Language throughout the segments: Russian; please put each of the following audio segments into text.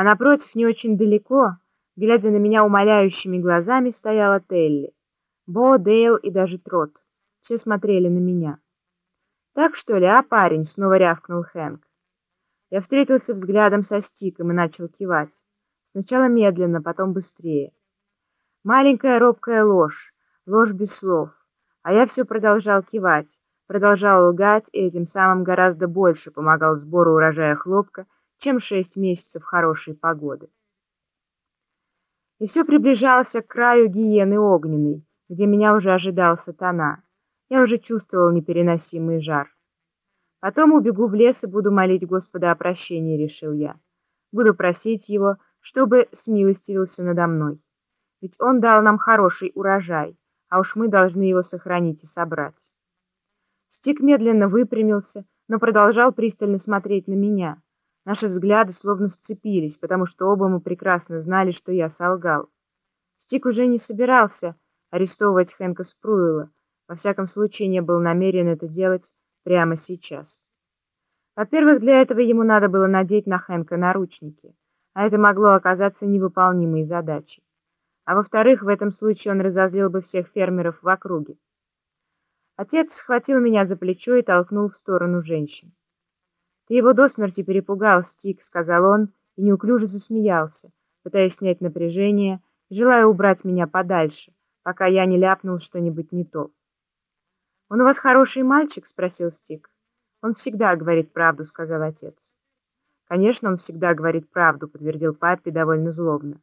а напротив, не очень далеко, глядя на меня умоляющими глазами, стояла Телли. Бо, Дейл и даже Трот. Все смотрели на меня. «Так что ли, а, парень?» — снова рявкнул Хэнк. Я встретился взглядом со Стиком и начал кивать. Сначала медленно, потом быстрее. Маленькая робкая ложь, ложь без слов. А я все продолжал кивать, продолжал лгать и этим самым гораздо больше помогал сбору урожая хлопка, чем шесть месяцев хорошей погоды. И все приближался к краю гиены огненной, где меня уже ожидал сатана. Я уже чувствовал непереносимый жар. Потом убегу в лес и буду молить Господа о прощении, решил я. Буду просить его, чтобы смилостивился надо мной. Ведь он дал нам хороший урожай, а уж мы должны его сохранить и собрать. Стик медленно выпрямился, но продолжал пристально смотреть на меня. Наши взгляды словно сцепились, потому что оба мы прекрасно знали, что я солгал. Стик уже не собирался арестовывать Хэнка Спруила, во всяком случае не был намерен это делать прямо сейчас. Во-первых, для этого ему надо было надеть на Хэнка наручники, а это могло оказаться невыполнимой задачей. А во-вторых, в этом случае он разозлил бы всех фермеров в округе. Отец схватил меня за плечо и толкнул в сторону женщин. «Ты его до смерти перепугал, Стик», — сказал он и неуклюже засмеялся, пытаясь снять напряжение, желая убрать меня подальше, пока я не ляпнул что-нибудь не то. «Он у вас хороший мальчик?» — спросил Стик. «Он всегда говорит правду», — сказал отец. «Конечно, он всегда говорит правду», — подтвердил папе довольно злобно.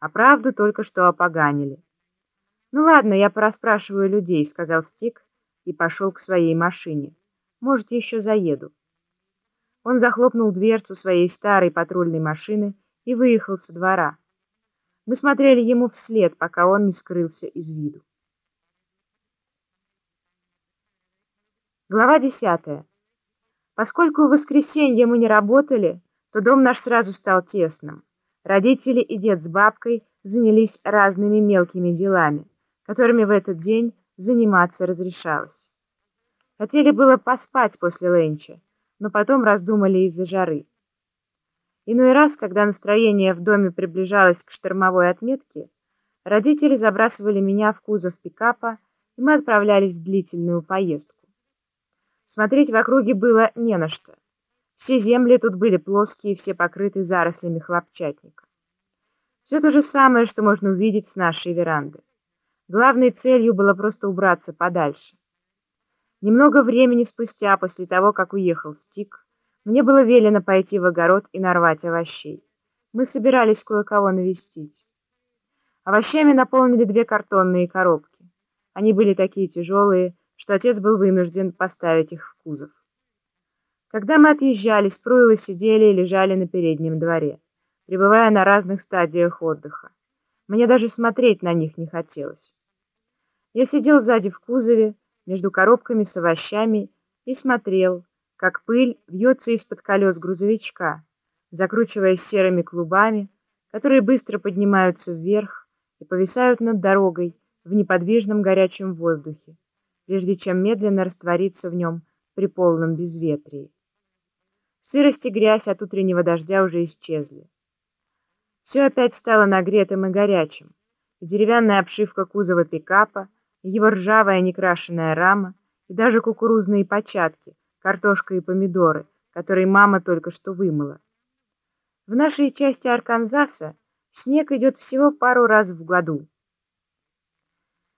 «А правду только что опоганили». «Ну ладно, я порасспрашиваю людей», — сказал Стик и пошел к своей машине. «Может, еще заеду». Он захлопнул дверцу своей старой патрульной машины и выехал со двора. Мы смотрели ему вслед, пока он не скрылся из виду. Глава десятая. Поскольку в воскресенье мы не работали, то дом наш сразу стал тесным. Родители и дед с бабкой занялись разными мелкими делами, которыми в этот день заниматься разрешалось. Хотели было поспать после ленча, но потом раздумали из-за жары. Иной раз, когда настроение в доме приближалось к штормовой отметке, родители забрасывали меня в кузов пикапа, и мы отправлялись в длительную поездку. Смотреть в округе было не на что. Все земли тут были плоские, все покрыты зарослями хлопчатника. Все то же самое, что можно увидеть с нашей веранды. Главной целью было просто убраться подальше. Немного времени спустя, после того, как уехал Стик, мне было велено пойти в огород и нарвать овощей. Мы собирались кое-кого навестить. Овощами наполнили две картонные коробки. Они были такие тяжелые, что отец был вынужден поставить их в кузов. Когда мы отъезжали, Спруилы сидели и лежали на переднем дворе, пребывая на разных стадиях отдыха. Мне даже смотреть на них не хотелось. Я сидел сзади в кузове, между коробками с овощами, и смотрел, как пыль вьется из-под колес грузовичка, закручиваясь серыми клубами, которые быстро поднимаются вверх и повисают над дорогой в неподвижном горячем воздухе прежде чем медленно раствориться в нем при полном безветрии. Сырость и грязь от утреннего дождя уже исчезли. Все опять стало нагретым и горячим, и деревянная обшивка кузова пикапа, его ржавая некрашенная рама, и даже кукурузные початки, картошка и помидоры, которые мама только что вымыла. В нашей части Арканзаса снег идет всего пару раз в году,